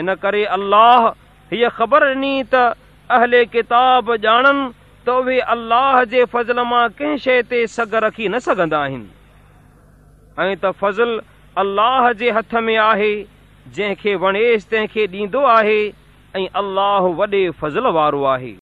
ان ڪري الله هيءَ خبر ڏني ته اهلي ڪتاب ڄاڻن ته به الله جي فضل مان ڪنهن شيءِ تي سگهه رکي نه سگهندا آهن. ۽ ته فضل الله جي هٿ ۾ آهي جنهن کي وڻيس تنهن کي ڏيندو آهي ۽ الله وڏي فضل وارو آهي.